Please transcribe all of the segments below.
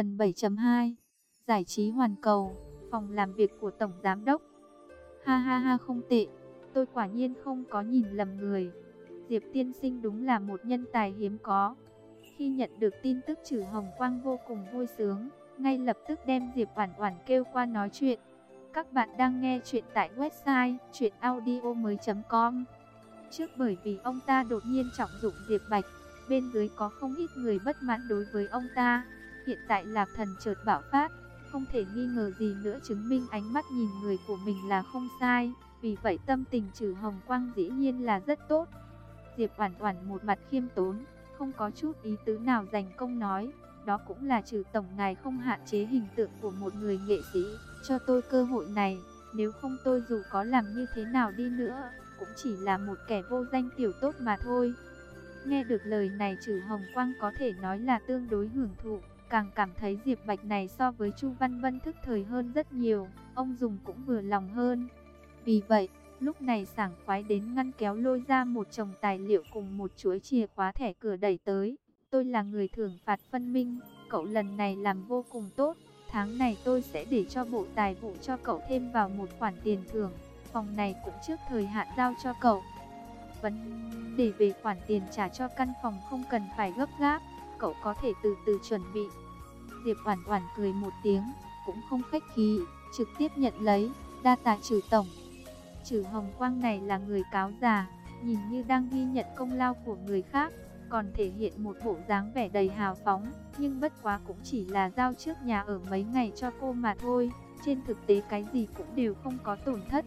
Phần 7.2 Giải trí hoàn cầu, phòng làm việc của Tổng Giám Đốc Ha ha ha không tệ, tôi quả nhiên không có nhìn lầm người. Diệp Tiên Sinh đúng là một nhân tài hiếm có. Khi nhận được tin tức trừ Hồng Quang vô cùng vui sướng, ngay lập tức đem Diệp Oản Oản kêu qua nói chuyện. Các bạn đang nghe chuyện tại website chuyenaudio.com Trước bởi vì ông ta đột nhiên trọng dụng Diệp Bạch, bên dưới có không ít người bất mãn đối với ông ta. Hiện tại Lạc Thần chợt bạo phát, không thể nghi ngờ gì nữa chứng minh ánh mắt nhìn người của mình là không sai. Vì vậy tâm tình trừ hồng quang dĩ nhiên là rất tốt. Diệp Oản Oản một mặt khiêm tốn, không có chút ý tứ nào dành công nói, đó cũng là trừ tổng ngài không hạn chế hình tượng của một người nghệ sĩ, cho tôi cơ hội này, nếu không tôi dù có làm như thế nào đi nữa, cũng chỉ là một kẻ vô danh tiểu tốt mà thôi. Nghe được lời này trừ Hồng Quang có thể nói là tương đối hưởng thụ, càng cảm thấy Diệp Bạch này so với Chu Văn Vân thức thời hơn rất nhiều, ông dùng cũng vừa lòng hơn. Vì vậy, lúc này sảng khoái đến ngăn kéo lôi ra một chồng tài liệu cùng một chuỗi chìa khóa thẻ cửa đẩy tới. Tôi là người thưởng phạt phân minh, cậu lần này làm vô cùng tốt, tháng này tôi sẽ để cho bộ tài vụ cho cậu thêm vào một khoản tiền thưởng, phòng này cũng trước thời hạn giao cho cậu. Vấn đề về khoản tiền trả cho căn phòng không cần phải gấp gáp, cậu có thể từ từ chuẩn bị. Diệp Oản Oản cười một tiếng, cũng không khách khí, trực tiếp nhận lấy, đa tạ trừ tổng. Trừ Hồng Quang này là người cáo già, nhìn như đang ghi nhận công lao của người khác, còn thể hiện một bộ dáng vẻ đầy hào phóng, nhưng bất quá cũng chỉ là giao trước nhà ở mấy ngày cho cô mà thôi, trên thực tế cái gì cũng đều không có tổn thất.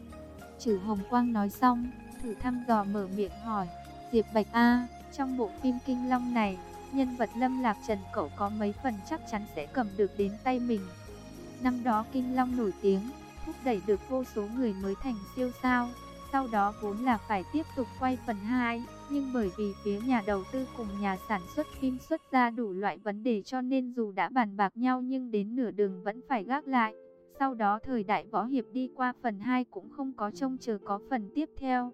Trừ Hồng Quang nói xong, thử thăm dò mở miệng hỏi, Diệp Bạch A, trong bộ phim Kinh Long này, nhân vật Lâm Lạc Trần cậu có mấy phần chắc chắn sẽ cầm được đến tay mình. Năm đó Kinh Long nổi tiếng, thúc đẩy được vô số người mới thành siêu sao. Sau đó vốn là phải tiếp tục quay phần 2, nhưng bởi vì phía nhà đầu tư cùng nhà sản xuất phim xuất ra đủ loại vấn đề cho nên dù đã bàn bạc nhau nhưng đến nửa đường vẫn phải gác lại. Sau đó thời đại võ hiệp đi qua phần 2 cũng không có trông chờ có phần tiếp theo.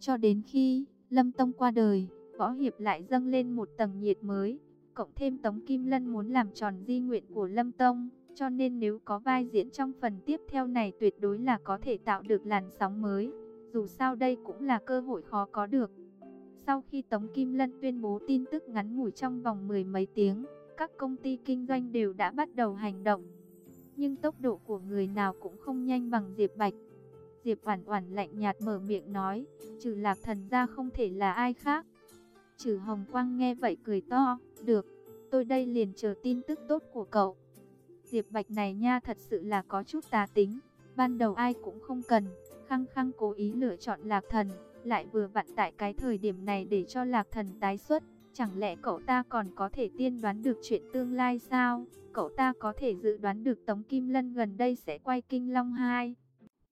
Cho đến khi Lâm Tông qua đời, võ hiệp lại dâng lên một tầng nhiệt mới. Cộng thêm Tống Kim Lân muốn làm tròn di nguyện của Lâm Tông, cho nên nếu có vai diễn trong phần tiếp theo này tuyệt đối là có thể tạo được làn sóng mới. Dù sao đây cũng là cơ hội khó có được. Sau khi Tống Kim Lân tuyên bố tin tức ngắn ngủi trong vòng mười mấy tiếng, các công ty kinh doanh đều đã bắt đầu hành động. Nhưng tốc độ của người nào cũng không nhanh bằng Diệp Bạch. Diệp Oản Oản lạnh nhạt mở miệng nói, trừ Lạc Thần ra không thể là ai khác. Trừ Hồng Quang nghe vậy cười to, được, tôi đây liền chờ tin tức tốt của cậu. Diệp Bạch này nha thật sự là có chút tà tính, ban đầu ai cũng không cần, khăng khăng cố ý lựa chọn Lạc Thần, lại vừa vặn tại cái thời điểm này để cho Lạc Thần tái xuất. Chẳng lẽ cậu ta còn có thể tiên đoán được chuyện tương lai sao? Cậu ta có thể dự đoán được Tống Kim Lân gần đây sẽ quay Kinh Long 2.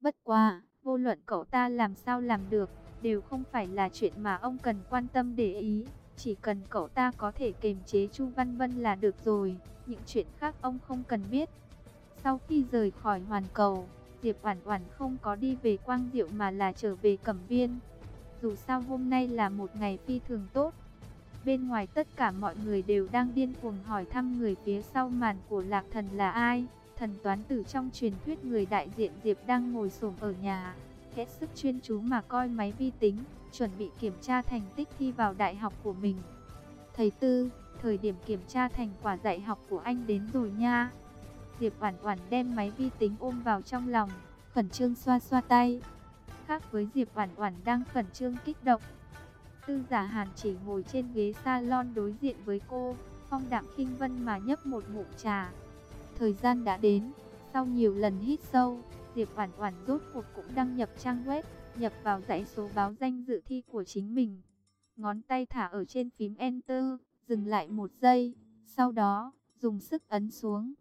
Bất quá, vô luận cậu ta làm sao làm được, đều không phải là chuyện mà ông cần quan tâm để ý. Chỉ cần cậu ta có thể kềm chế Chu Văn Vân là được rồi, những chuyện khác ông không cần biết. Sau khi rời khỏi hoàn cầu, Diệp Oản Oản không có đi về Quang Diệu mà là trở về Cẩm Viên. Dù sao hôm nay là một ngày phi thường tốt. Bên ngoài tất cả mọi người đều đang điên cuồng hỏi thăm người phía sau màn của Lạc Thần là ai. Thần toán tử trong truyền thuyết người đại diện Diệp đang ngồi xổm ở nhà, hết sức chuyên chú mà coi máy vi tính, chuẩn bị kiểm tra thành tích thi vào đại học của mình. Thầy Tư, thời điểm kiểm tra thành quả dạy học của anh đến rồi nha. Diệp Oản Oản đem máy vi tính ôm vào trong lòng, khẩn trương xoa xoa tay. Khác với Diệp Oản Oản đang khẩn trương kích động, Tư Giả Hàn chỉ ngồi trên ghế salon đối diện với cô, phong đạm khinh vân mà nhấp một ngụm trà. Thời gian đã đến, sau nhiều lần hít sâu, Diệp Oản Oản rốt cuộc cũng đăng nhập trang web, nhập vào dãy số báo danh dự thi của chính mình. Ngón tay thả ở trên phím Enter, dừng lại một giây, sau đó, dùng sức ấn xuống.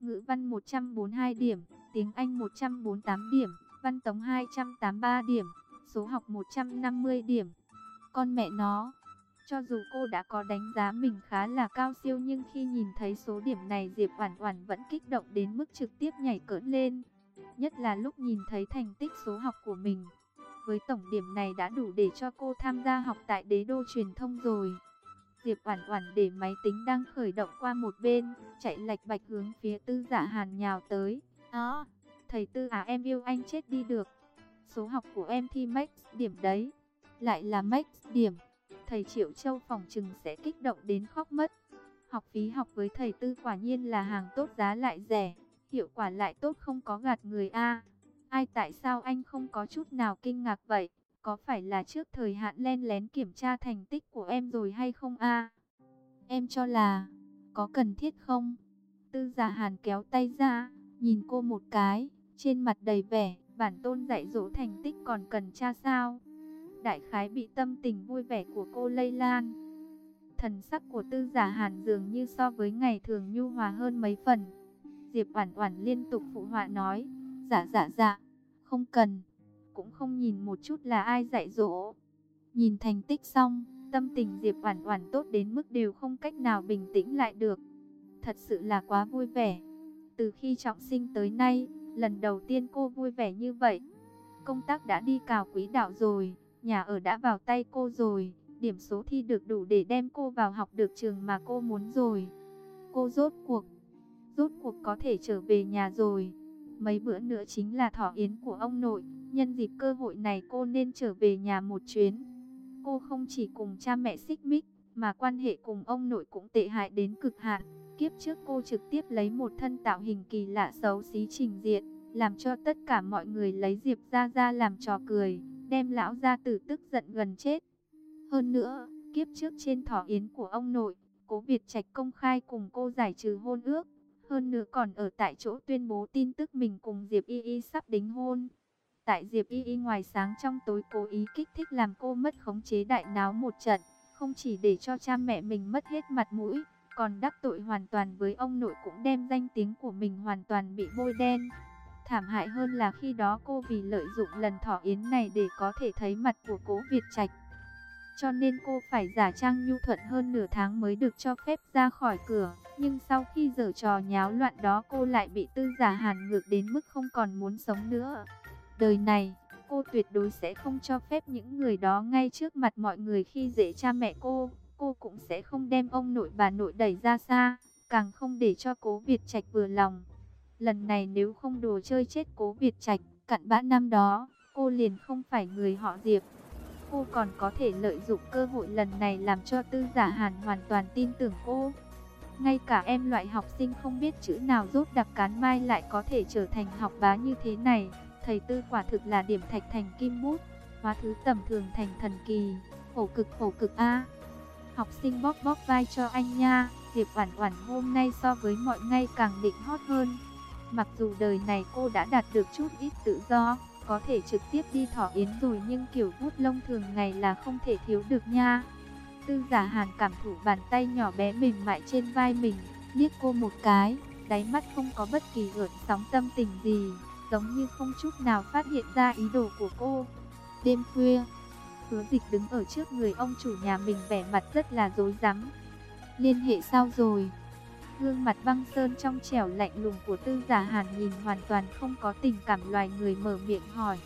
Ngữ văn 142 điểm, tiếng Anh 148 điểm, văn tống 283 điểm, số học 150 điểm. Con mẹ nó, cho dù cô đã có đánh giá mình khá là cao siêu nhưng khi nhìn thấy số điểm này Diệp Oản Oản vẫn kích động đến mức trực tiếp nhảy cỡn lên. Nhất là lúc nhìn thấy thành tích số học của mình. Với tổng điểm này đã đủ để cho cô tham gia học tại đế đô truyền thông rồi. Diệp Oản Oản để máy tính đang khởi động qua một bên, chạy lạch bạch hướng phía Tư Giả Hàn nhào tới. "Đó, thầy Tư à em yêu anh chết đi được. Số học của em thi max điểm đấy." Lại là max điểm. Thầy Triệu Châu phòng trừng sẽ kích động đến khóc mất. Học phí học với thầy Tư quả nhiên là hàng tốt giá lại rẻ, hiệu quả lại tốt không có gạt người a. Ai tại sao anh không có chút nào kinh ngạc vậy? Có phải là trước thời hạn len lén kiểm tra thành tích của em rồi hay không a? Em cho là, có cần thiết không? Tư giả hàn kéo tay ra, nhìn cô một cái, trên mặt đầy vẻ, bản tôn dạy dỗ thành tích còn cần tra sao? Đại khái bị tâm tình vui vẻ của cô lây lan. Thần sắc của tư giả hàn dường như so với ngày thường nhu hòa hơn mấy phần. Diệp Oản Oản liên tục phụ họa nói, "Dạ dạ dạ, không cần." Cũng không nhìn một chút là ai dạy dỗ. Nhìn thành tích xong, tâm tình Diệp Oản Oản tốt đến mức đều không cách nào bình tĩnh lại được. Thật sự là quá vui vẻ. Từ khi trọng sinh tới nay, lần đầu tiên cô vui vẻ như vậy. Công tác đã đi cào quý đạo rồi, nhà ở đã vào tay cô rồi, điểm số thi được đủ để đem cô vào học được trường mà cô muốn rồi. Cô rốt cuộc rốt cuộc có thể trở về nhà rồi. Mấy bữa nữa chính là thọ yến của ông nội, nhân dịp cơ hội này cô nên trở về nhà một chuyến. Cô không chỉ cùng cha mẹ xích mích, mà quan hệ cùng ông nội cũng tệ hại đến cực hạn. Kiếp trước cô trực tiếp lấy một thân tạo hình kỳ lạ xấu xí trình diện, làm cho tất cả mọi người lấy Diệp ra ra làm trò cười, đem lão gia tử tức giận gần chết. Hơn nữa, kiếp trước trên thọ yến của ông nội, cố Việt Trạch công khai cùng cô giải trừ hôn ước, hơn nữa còn ở tại chỗ tuyên bố tin tức mình cùng Diệp Y Y sắp đính hôn. Tại Diệp Y Y ngoài sáng trong tối cố ý kích thích làm cô mất khống chế đại náo một trận, không chỉ để cho cha mẹ mình mất hết mặt mũi, còn đắc tội hoàn toàn với ông nội cũng đem danh tiếng của mình hoàn toàn bị bôi đen. Thảm hại hơn là khi đó cô vì lợi dụng lần thỏ yến này để có thể thấy mặt của cố Việt Trạch. Cho nên cô phải giả trang nhu thuận hơn nửa tháng mới được cho phép ra khỏi cửa. Nhưng sau khi giở trò nháo loạn đó cô lại bị tư giả hàn ngược đến mức không còn muốn sống nữa. Đời này, cô tuyệt đối sẽ không cho phép những người đó ngay trước mặt mọi người khi dễ cha mẹ cô. Cô cũng sẽ không đem ông nội bà nội đẩy ra xa, càng không để cho cố Việt Trạch vừa lòng. Lần này nếu không đồ chơi chết cố Việt Trạch, cặn bã năm đó, cô liền không phải người họ Diệp. Cô còn có thể lợi dụng cơ hội lần này làm cho tư giả hàn hoàn toàn tin tưởng cô. Ngay cả em loại học sinh không biết chữ nào rốt đặc cán mai lại có thể trở thành học bá như thế này. Thầy tư quả thực là điểm thạch thành kim bút, hóa thứ tầm thường thành thần kỳ, khổ cực khổ cực A. Học sinh bóp bóp vai cho anh nha, Diệp Oản Oản hôm nay so với mọi ngày càng định hot hơn. Mặc dù đời này cô đã đạt được chút ít tự do, có thể trực tiếp đi thỏ yến rồi nhưng kiểu bút lông thường ngày là không thể thiếu được nha. Tư giả hàn cảm thụ bàn tay nhỏ bé mềm mại trên vai mình, liếc cô một cái, đáy mắt không có bất kỳ gợn sóng tâm tình gì, giống như không chút nào phát hiện ra ý đồ của cô. Đêm khuya, hứa dịch đứng ở trước người ông chủ nhà mình vẻ mặt rất là dối rắm Liên hệ sao rồi? Gương mặt băng sơn trong trẻo lạnh lùng của tư giả hàn nhìn hoàn toàn không có tình cảm loài người mở miệng hỏi.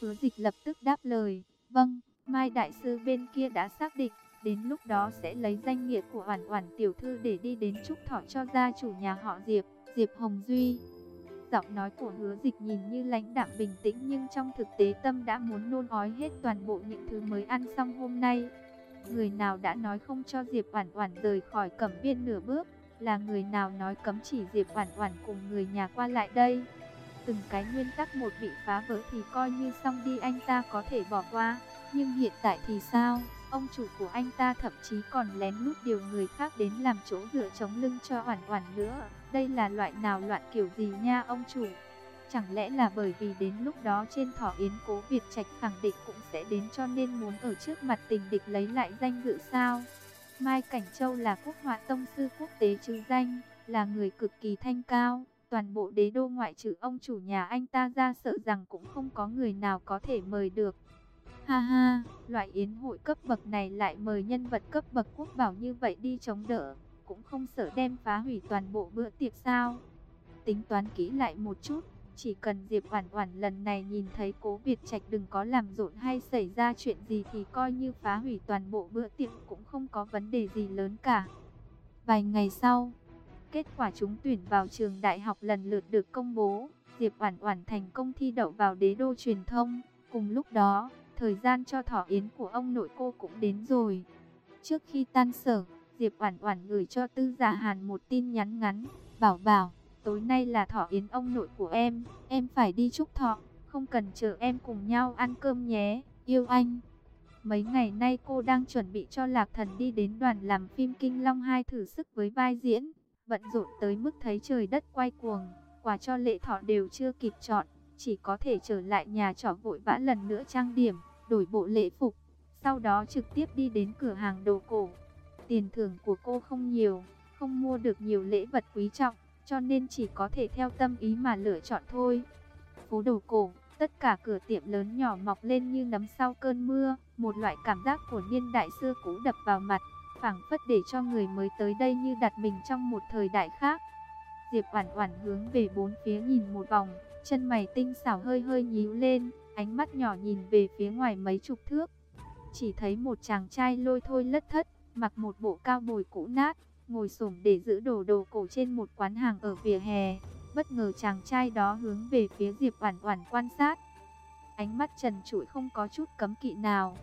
Hứa dịch lập tức đáp lời, vâng, Mai Đại Sư bên kia đã xác định, đến lúc đó sẽ lấy danh nghĩa của Oản Oản tiểu thư để đi đến chúc thọ cho gia chủ nhà họ Diệp, Diệp Hồng Duy. Giọng nói của hứa dịch nhìn như lãnh đạm bình tĩnh nhưng trong thực tế tâm đã muốn nôn ói hết toàn bộ những thứ mới ăn xong hôm nay. Người nào đã nói không cho Diệp Oản Oản rời khỏi cẩm viên nửa bước, là người nào nói cấm chỉ Diệp Oản Oản cùng người nhà qua lại đây. Từng cái nguyên tắc một bị phá vỡ thì coi như xong đi anh ta có thể bỏ qua. Nhưng hiện tại thì sao? Ông chủ của anh ta thậm chí còn lén lút điều người khác đến làm chỗ dựa chống lưng cho Hoàn Hoàn nữa. Đây là loại nào loạn kiểu gì nha ông chủ? Chẳng lẽ là bởi vì đến lúc đó trên thỏ yến cố Việt Trạch khẳng định cũng sẽ đến cho nên muốn ở trước mặt tình địch lấy lại danh dự sao? Mai Cảnh Châu là quốc họa tông sư quốc tế chứ danh, là người cực kỳ thanh cao. Toàn bộ đế đô ngoại trừ ông chủ nhà anh ta ra sợ rằng cũng không có người nào có thể mời được. Ha ha, loại yến hội cấp bậc này lại mời nhân vật cấp bậc quốc bảo như vậy đi chống đỡ, cũng không sợ đem phá hủy toàn bộ bữa tiệc sao. Tính toán kỹ lại một chút, Chỉ cần Diệp Oản Oản lần này nhìn thấy Cố Việt Trạch đừng có làm rộn hay xảy ra chuyện gì thì coi như phá hủy toàn bộ bữa tiệc cũng không có vấn đề gì lớn cả. Vài ngày sau, kết quả trúng tuyển vào trường đại học lần lượt được công bố. Diệp Oản Oản thành công thi đậu vào Đế đô truyền thông. Cùng lúc đó, thời gian cho thỏ yến của ông nội cô cũng đến rồi. Trước khi tan sở, Diệp Oản Oản gửi cho Tư Dạ Hàn một tin nhắn ngắn, bảo bảo, tối nay là thỏ yến ông nội của em, em phải đi chúc thọ, không cần chờ em cùng nhau ăn cơm nhé, yêu anh. Mấy ngày nay cô đang chuẩn bị cho Lạc Thần đi đến đoàn làm phim Kinh Long 2 thử sức với vai diễn, bận rộn tới mức thấy trời đất quay cuồng, quà cho lễ thọ đều chưa kịp chọn, chỉ có thể trở lại nhà trọ vội vã lần nữa trang điểm, đổi bộ lễ phục, sau đó trực tiếp đi đến cửa hàng đồ cổ. Tiền thưởng của cô không nhiều, không mua được nhiều lễ vật quý trọng, cho nên chỉ có thể theo tâm ý mà lựa chọn thôi. Phố đồ cổ, tất cả cửa tiệm lớn nhỏ mọc lên như nấm sau cơn mưa, một loại cảm giác của niên đại xưa cũ đập vào mặt, phảng phất để cho người mới tới đây như đặt mình trong một thời đại khác. Diệp Oản Oản hướng về bốn phía nhìn một vòng, chân mày tinh xảo hơi hơi nhíu lên, ánh mắt nhỏ nhìn về phía ngoài mấy chục thước. Chỉ thấy một chàng trai lôi thôi lất thất, mặc một bộ cao bồi cũ nát, ngồi xổm để giữ đồ đồ cổ trên một quán hàng ở vỉa hè. Bất ngờ chàng trai đó hướng về phía Diệp Oản Oản quan sát. Ánh mắt trần trụi không có chút cấm kỵ nào.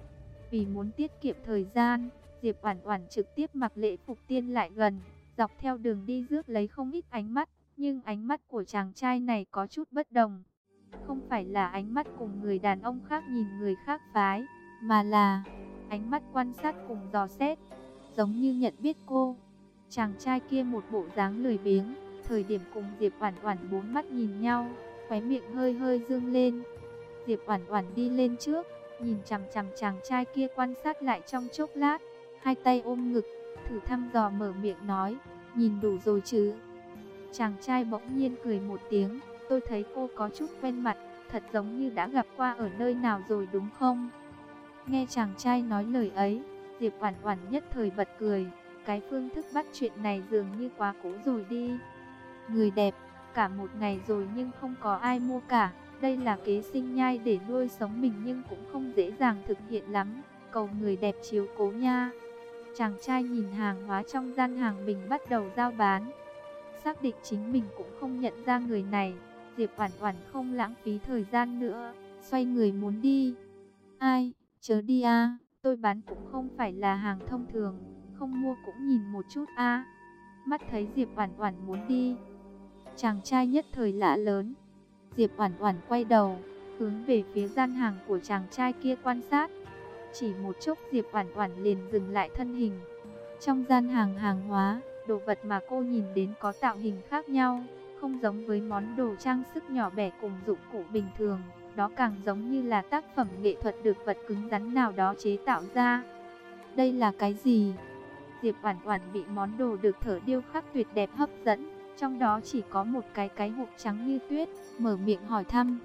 Vì muốn tiết kiệm thời gian, Diệp Oản Oản trực tiếp mặc lễ phục tiên lại gần, dọc theo đường đi rước lấy không ít ánh mắt, nhưng ánh mắt của chàng trai này có chút bất đồng. Không phải là ánh mắt cùng người đàn ông khác nhìn người khác phái, mà là ánh mắt quan sát cùng dò xét, giống như nhận biết cô. Chàng trai kia một bộ dáng lười biếng, thời điểm cùng Diệp Oản Oản bốn mắt nhìn nhau, khóe miệng hơi hơi dương lên. Diệp Oản Oản đi lên trước, nhìn chằm chằm chàng trai kia quan sát lại trong chốc lát, hai tay ôm ngực, thử thăm dò mở miệng nói, "Nhìn đủ rồi chứ?" Chàng trai bỗng nhiên cười một tiếng, "Tôi thấy cô có chút quen mặt, thật giống như đã gặp qua ở nơi nào rồi đúng không?" Nghe chàng trai nói lời ấy, Diệp Oản Oản nhất thời bật cười, cái phương thức bắt chuyện này dường như quá cũ rồi đi. Người đẹp, cả một ngày rồi nhưng không có ai mua cả, đây là kế sinh nhai để nuôi sống mình nhưng cũng không dễ dàng thực hiện lắm, cầu người đẹp chiếu cố nha. Chàng trai nhìn hàng hóa trong gian hàng mình bắt đầu giao bán. Xác định chính mình cũng không nhận ra người này, Diệp Oản Oản không lãng phí thời gian nữa, xoay người muốn đi. Ai, chớ đi a, tôi bán cũng không phải là hàng thông thường không mua cũng nhìn một chút a. Mắt thấy Diệp Oản Oản muốn đi, chàng trai nhất thời lạ lớn. Diệp Oản Oản quay đầu, hướng về phía gian hàng của chàng trai kia quan sát. Chỉ một chốc Diệp Oản Oản liền dừng lại thân hình. Trong gian hàng hàng hóa, đồ vật mà cô nhìn đến có tạo hình khác nhau, không giống với món đồ trang sức nhỏ bé cùng dụng cụ bình thường, đó càng giống như là tác phẩm nghệ thuật được vật cứng rắn nào đó chế tạo ra. Đây là cái gì? Diệp Oản Oản bị món đồ được thở điêu khắc tuyệt đẹp hấp dẫn, trong đó chỉ có một cái cái hộp trắng như tuyết, mở miệng hỏi thăm.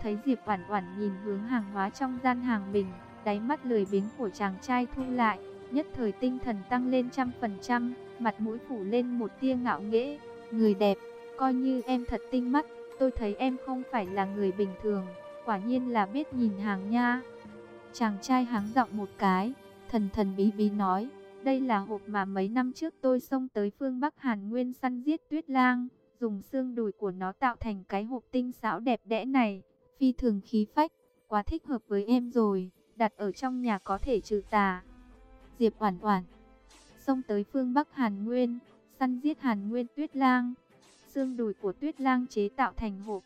Thấy Diệp Oản Oản nhìn hướng hàng hóa trong gian hàng mình, đáy mắt lười biếng của chàng trai thu lại, nhất thời tinh thần tăng lên trăm phần trăm, mặt mũi phủ lên một tia ngạo nghễ, người đẹp, coi như em thật tinh mắt, tôi thấy em không phải là người bình thường, quả nhiên là biết nhìn hàng nha. Chàng trai háng giọng một cái, thần thần bí bí nói, đây là hộp mà mấy năm trước tôi xông tới phương Bắc Hàn Nguyên săn giết tuyết lang, dùng xương đùi của nó tạo thành cái hộp tinh xảo đẹp đẽ này, phi thường khí phách, quá thích hợp với em rồi, đặt ở trong nhà có thể trừ tà. Diệp Oản Oản xông tới phương Bắc Hàn Nguyên, săn giết Hàn Nguyên tuyết lang, xương đùi của tuyết lang chế tạo thành hộp.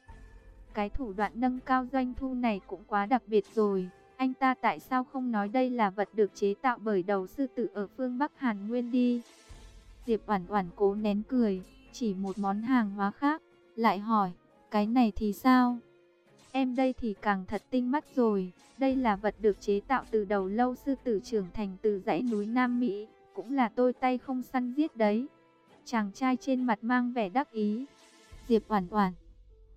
Cái thủ đoạn nâng cao doanh thu này cũng quá đặc biệt rồi. Anh ta tại sao không nói đây là vật được chế tạo bởi đầu sư tử ở phương Bắc Hàn Nguyên đi? Diệp Oản Oản cố nén cười, chỉ một món hàng hóa khác, lại hỏi, cái này thì sao? Em đây thì càng thật tinh mắt rồi, đây là vật được chế tạo từ đầu lâu sư tử trưởng thành từ dãy núi Nam Mỹ, cũng là tôi tay không săn giết đấy. Chàng trai trên mặt mang vẻ đắc ý. Diệp Oản Oản.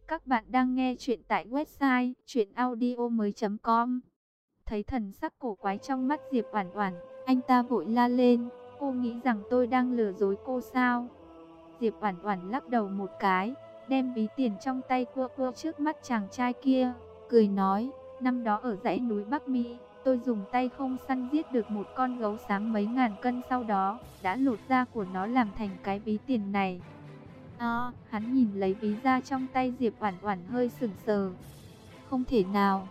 Các bạn đang nghe chuyện tại website truyệnaudiomoi.com. Thấy thần sắc cổ quái trong mắt Diệp Oản Oản, anh ta vội la lên, "Cô nghĩ rằng tôi đang lừa dối cô sao?" Diệp Oản Oản lắc đầu một cái, đem ví tiền trong tay cua cua trước mắt chàng trai kia, cười nói, năm đó ở dãy núi Bắc Mỹ, tôi dùng tay không săn giết được một con gấu xám mấy ngàn cân sau đó, đã lột da của nó làm thành cái ví tiền này. À, hắn nhìn lấy ví da trong tay Diệp Oản Oản hơi sững sờ. Không thể nào.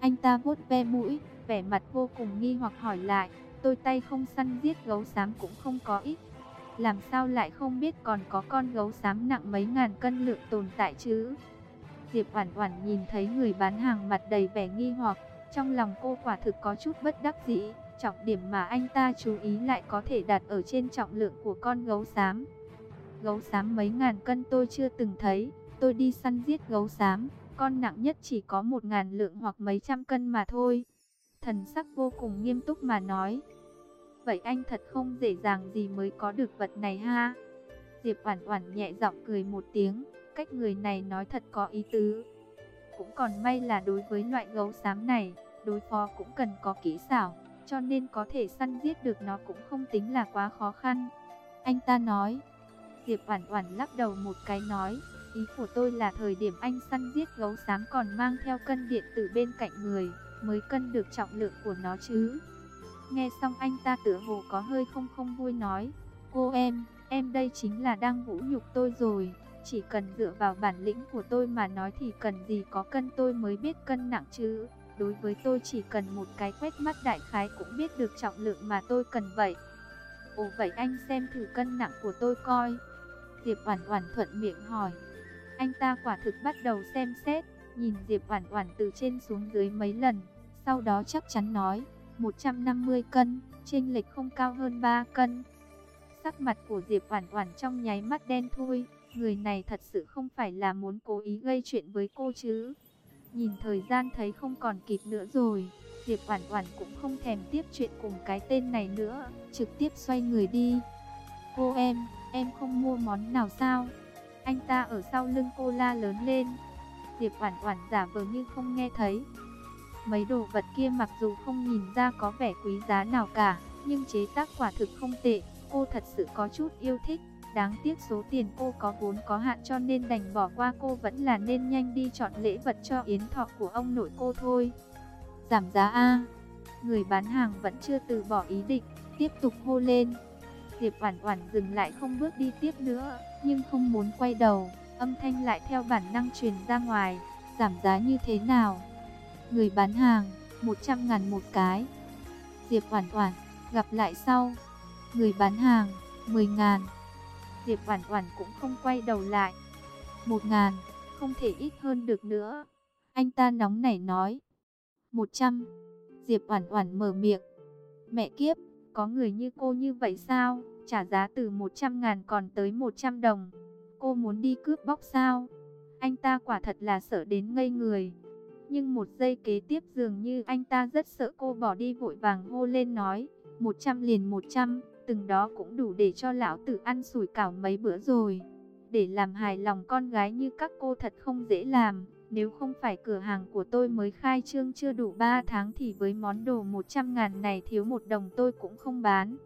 Anh ta vuốt ve mũi, vẻ mặt vô cùng nghi hoặc hỏi lại, tôi tay không săn giết gấu xám cũng không có ít. Làm sao lại không biết còn có con gấu xám nặng mấy ngàn cân lượng tồn tại chứ? Diệp Oản Oản nhìn thấy người bán hàng mặt đầy vẻ nghi hoặc, trong lòng cô quả thực có chút bất đắc dĩ, trọng điểm mà anh ta chú ý lại có thể đặt ở trên trọng lượng của con gấu xám. Gấu xám mấy ngàn cân tôi chưa từng thấy, tôi đi săn giết gấu xám, con nặng nhất chỉ có một ngàn lượng hoặc mấy trăm cân mà thôi. Thần sắc vô cùng nghiêm túc mà nói. Vậy anh thật không dễ dàng gì mới có được vật này ha? Diệp Oản Oản nhẹ giọng cười một tiếng, cách người này nói thật có ý tứ. Cũng còn may là đối với loại gấu xám này, đối phó cũng cần có kỹ xảo, cho nên có thể săn giết được nó cũng không tính là quá khó khăn. Anh ta nói, Diệp Oản Oản lắc đầu một cái nói, ý của tôi là thời điểm anh săn giết gấu xám còn mang theo cân điện tử bên cạnh người, mới cân được trọng lượng của nó chứ. Nghe xong anh ta tựa hồ có hơi không không vui nói, cô em, em đây chính là đang vũ nhục tôi rồi. Chỉ cần dựa vào bản lĩnh của tôi mà nói thì cần gì có cân tôi mới biết cân nặng chứ. Đối với tôi chỉ cần một cái quét mắt đại khái cũng biết được trọng lượng mà tôi cần vậy. Ồ vậy anh xem thử cân nặng của tôi coi. Diệp Oản Oản thuận miệng hỏi. Anh ta quả thực bắt đầu xem xét, nhìn Diệp Oản Oản từ trên xuống dưới mấy lần, sau đó chắc chắn nói, 150 cân, chênh lệch không cao hơn 3 cân. Sắc mặt của Diệp Oản Oản trong nháy mắt đen thui, người này thật sự không phải là muốn cố ý gây chuyện với cô chứ. Nhìn thời gian thấy không còn kịp nữa rồi, Diệp Oản Oản cũng không thèm tiếp chuyện cùng cái tên này nữa, trực tiếp xoay người đi. "Cô em, em không mua món nào sao?" Anh ta ở sau lưng cô la lớn lên. Diệp Oản Oản giả vờ như không nghe thấy. Mấy đồ vật kia mặc dù không nhìn ra có vẻ quý giá nào cả, nhưng chế tác quả thực không tệ, cô thật sự có chút yêu thích. Đáng tiếc số tiền cô có vốn có hạn cho nên đành bỏ qua cô vẫn là nên nhanh đi chọn lễ vật cho yến thọ của ông nội cô thôi. Giảm giá A. Người bán hàng vẫn chưa từ bỏ ý định, tiếp tục hô lên. Diệp Oản Oản dừng lại không bước đi tiếp nữa, nhưng không muốn quay đầu, âm thanh lại theo bản năng truyền ra ngoài, giảm giá như thế nào? Người bán hàng, 100 ngàn một cái. Diệp Oản Oản, gặp lại sau. Người bán hàng, 10 ngàn. Diệp Oản Oản cũng không quay đầu lại. Một ngàn, không thể ít hơn được nữa. Anh ta nóng nảy nói. 100. Diệp Oản Oản mở miệng. Mẹ kiếp, có người như cô như vậy sao? Trả giá từ 100 ngàn còn tới 100 đồng. Cô muốn đi cướp bóc sao? Anh ta quả thật là sợ đến ngây người. Nhưng một giây kế tiếp dường như anh ta rất sợ cô bỏ đi vội vàng hô lên nói. 100 liền 100, từng đó cũng đủ để cho lão tử ăn sủi cảo mấy bữa rồi. Để làm hài lòng con gái như các cô thật không dễ làm. Nếu không phải cửa hàng của tôi mới khai trương chưa đủ 3 tháng thì với món đồ 100 ngàn này thiếu một đồng tôi cũng không bán.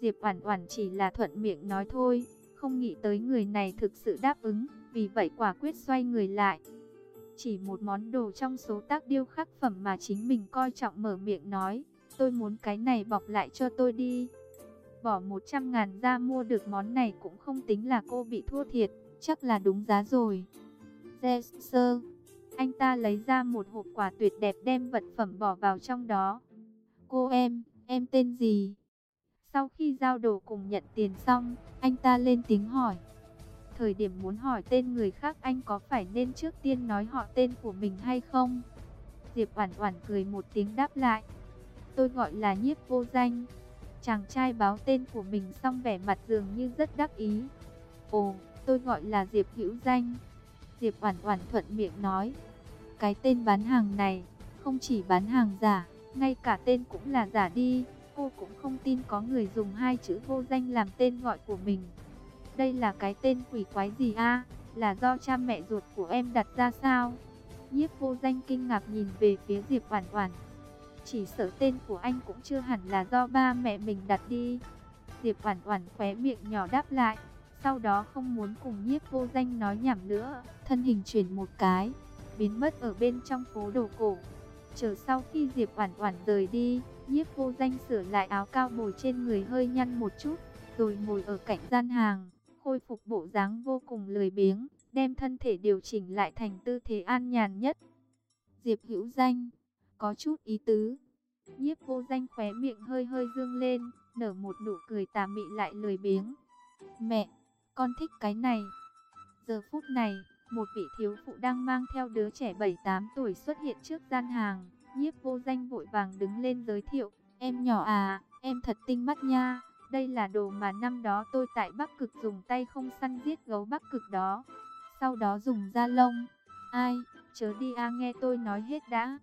Diệp Oản Oản chỉ là thuận miệng nói thôi, không nghĩ tới người này thực sự đáp ứng, vì vậy quả quyết xoay người lại. Chỉ một món đồ trong số tác điêu khắc phẩm mà chính mình coi trọng mở miệng nói, tôi muốn cái này bọc lại cho tôi đi. Bỏ 100 ngàn ra mua được món này cũng không tính là cô bị thua thiệt, chắc là đúng giá rồi. Yes, sir. Anh ta lấy ra một hộp quà tuyệt đẹp đem vật phẩm bỏ vào trong đó. Cô em, em tên gì? Sau khi giao đồ cùng nhận tiền xong, anh ta lên tiếng hỏi. Thời điểm muốn hỏi tên người khác anh có phải nên trước tiên nói họ tên của mình hay không? Diệp Oản Oản cười một tiếng đáp lại. Tôi gọi là Nhiếp Vô Danh. Chàng trai báo tên của mình xong vẻ mặt dường như rất đắc ý. Ồ, tôi gọi là Diệp Hữu Danh. Diệp Oản Oản thuận miệng nói. Cái tên bán hàng này, không chỉ bán hàng giả, ngay cả tên cũng là giả đi. Cô cũng không tin có người dùng hai chữ vô danh làm tên gọi của mình. Đây là cái tên quỷ quái gì a? Là do cha mẹ ruột của em đặt ra sao? Nhiếp vô danh kinh ngạc nhìn về phía Diệp Oản Oản. Chỉ sợ tên của anh cũng chưa hẳn là do ba mẹ mình đặt đi. Diệp Oản Oản khóe miệng nhỏ đáp lại, Sau đó không muốn cùng nhiếp vô danh nói nhảm nữa, thân hình chuyển một cái, biến mất ở bên trong phố đồ cổ. Chờ sau khi Diệp Oản Oản rời đi, nhiếp vô danh sửa lại áo cao bồi trên người hơi nhăn một chút, rồi ngồi ở cạnh gian hàng, khôi phục bộ dáng vô cùng lười biếng, đem thân thể điều chỉnh lại thành tư thế an nhàn nhất. Diệp Hữu Danh, có chút ý tứ. Nhiếp vô danh khóe miệng hơi hơi dương lên, nở một nụ cười tà mị lại lười biếng. Mẹ, con thích cái này. Giờ phút này, một vị thiếu phụ đang mang theo đứa trẻ 7-8 tuổi xuất hiện trước gian hàng. Nhiếp vô danh vội vàng đứng lên giới thiệu. Em nhỏ à, em thật tinh mắt nha. Đây là đồ mà năm đó tôi tại Bắc Cực dùng tay không săn giết gấu Bắc Cực đó. Sau đó dùng da lông. Ai, chớ đi a nghe tôi nói hết đã.